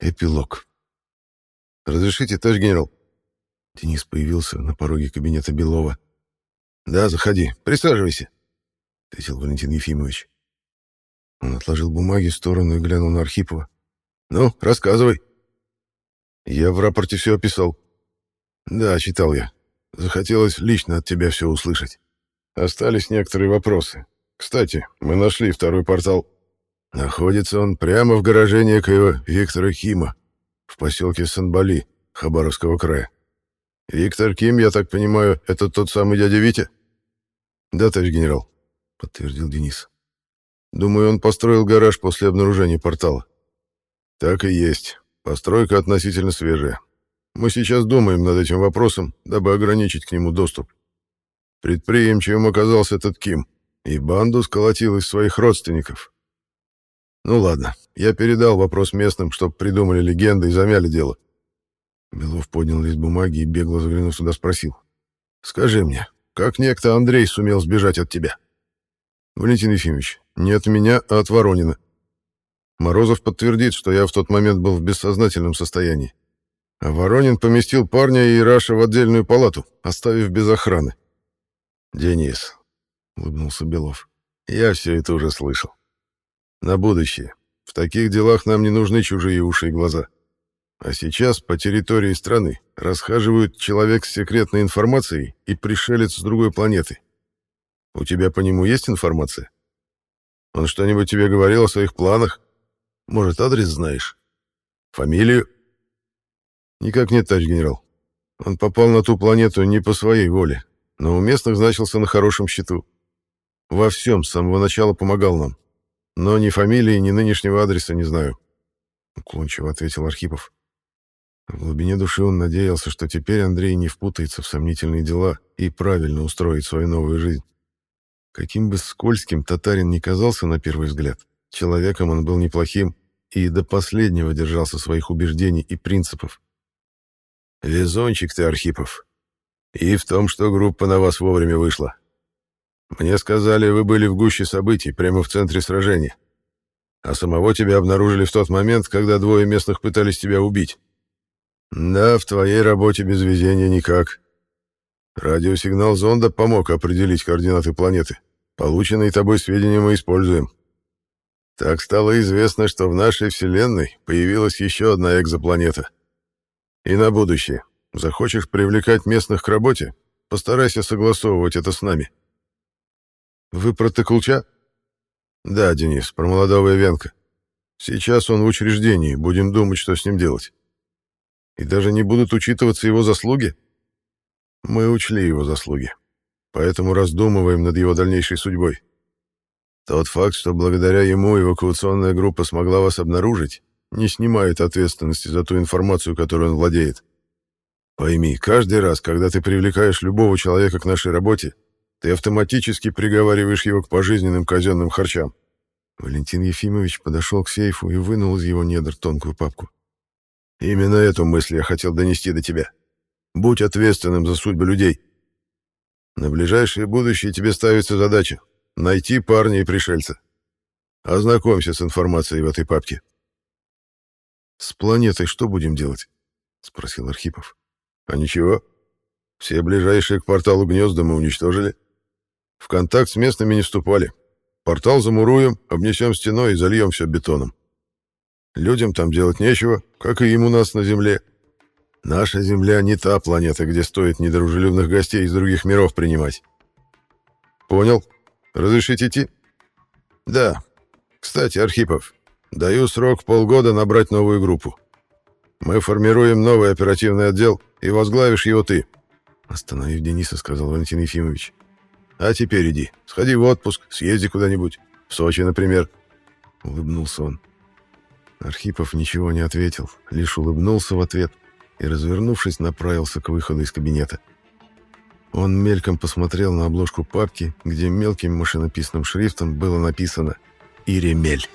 Эпилог. «Разрешите, товарищ генерал?» Денис появился на пороге кабинета Белова. «Да, заходи. Присаживайся», — ответил Валентин Ефимович. Он отложил бумаги в сторону и глянул на Архипова. «Ну, рассказывай». «Я в рапорте все описал». «Да, читал я. Захотелось лично от тебя все услышать. Остались некоторые вопросы. Кстати, мы нашли второй портал. Находится он прямо в гараже некоего Виктора Кима в поселке Санбали Хабаровского края. Виктор Ким, я так понимаю, это тот самый дядя Витя? Да, товарищ генерал, подтвердил Денис. Думаю, он построил гараж после обнаружения портала. Так и есть. Постройка относительно свежая. Мы сейчас думаем над этим вопросом, дабы ограничить к нему доступ. Предприимчивым оказался этот Ким, и банду сколотил из своих родственников. Ну ладно, я передал вопрос местным, чтоб придумали легенды и замяли дело. Белов поднял лист бумаги и, бегло заглянув сюда, спросил. «Скажи мне, как некто Андрей сумел сбежать от тебя?» «Валентин Ефимович, не от меня, а от Воронина. Морозов подтвердит, что я в тот момент был в бессознательном состоянии. А Воронин поместил парня и Ираша в отдельную палату, оставив без охраны. «Денис», — улыбнулся Белов, — «я все это уже слышал. На будущее. В таких делах нам не нужны чужие уши и глаза. А сейчас по территории страны расхаживают человек с секретной информацией и пришелец с другой планеты. У тебя по нему есть информация? Он что-нибудь тебе говорил о своих планах? Может, адрес знаешь? Фамилию? Никак нет, товарищ генерал. Он попал на ту планету не по своей воле, но у местных значился на хорошем счету. Во всем с самого начала помогал нам. Но ни фамилии, ни нынешнего адреса не знаю. Уклончиво ответил Архипов. В глубине души он надеялся, что теперь Андрей не впутается в сомнительные дела и правильно устроит свою новую жизнь. Каким бы скользким татарин ни казался на первый взгляд, человеком он был неплохим и до последнего держался своих убеждений и принципов. Везончик ты, Архипов. И в том, что группа на вас вовремя вышла. Мне сказали, вы были в гуще событий, прямо в центре сражения. А самого тебя обнаружили в тот момент, когда двое местных пытались тебя убить. Да, в твоей работе без везения никак. Радиосигнал зонда помог определить координаты планеты. Полученные тобой сведения мы используем. Так стало известно, что в нашей Вселенной появилась еще одна экзопланета — и на будущее. Захочешь привлекать местных к работе, постарайся согласовывать это с нами. Вы про Тыкулча? Да, Денис, про молодого Ивенка. Сейчас он в учреждении, будем думать, что с ним делать. И даже не будут учитываться его заслуги? Мы учли его заслуги, поэтому раздумываем над его дальнейшей судьбой. Тот факт, что благодаря ему эвакуационная группа смогла вас обнаружить, не снимает ответственности за ту информацию, которую он владеет. Пойми, каждый раз, когда ты привлекаешь любого человека к нашей работе, ты автоматически приговариваешь его к пожизненным казенным харчам. Валентин Ефимович подошел к сейфу и вынул из его недр тонкую папку. Именно эту мысль я хотел донести до тебя. Будь ответственным за судьбы людей. На ближайшее будущее тебе ставится задача — найти парня и пришельца. Ознакомься с информацией в этой папке. «С планетой что будем делать?» — спросил Архипов. «А ничего. Все ближайшие к порталу гнезда мы уничтожили. В контакт с местными не вступали. Портал замуруем, обнесем стеной и зальем все бетоном. Людям там делать нечего, как и им у нас на Земле. Наша Земля не та планета, где стоит недружелюбных гостей из других миров принимать. Понял? Разрешите идти? Да. Кстати, Архипов, Даю срок полгода набрать новую группу. Мы формируем новый оперативный отдел, и возглавишь его ты. Остановив Дениса, сказал Валентин Ефимович. А теперь иди, сходи в отпуск, съезди куда-нибудь. В Сочи, например. Улыбнулся он. Архипов ничего не ответил, лишь улыбнулся в ответ и, развернувшись, направился к выходу из кабинета. Он мельком посмотрел на обложку папки, где мелким машинописным шрифтом было написано «Иремель».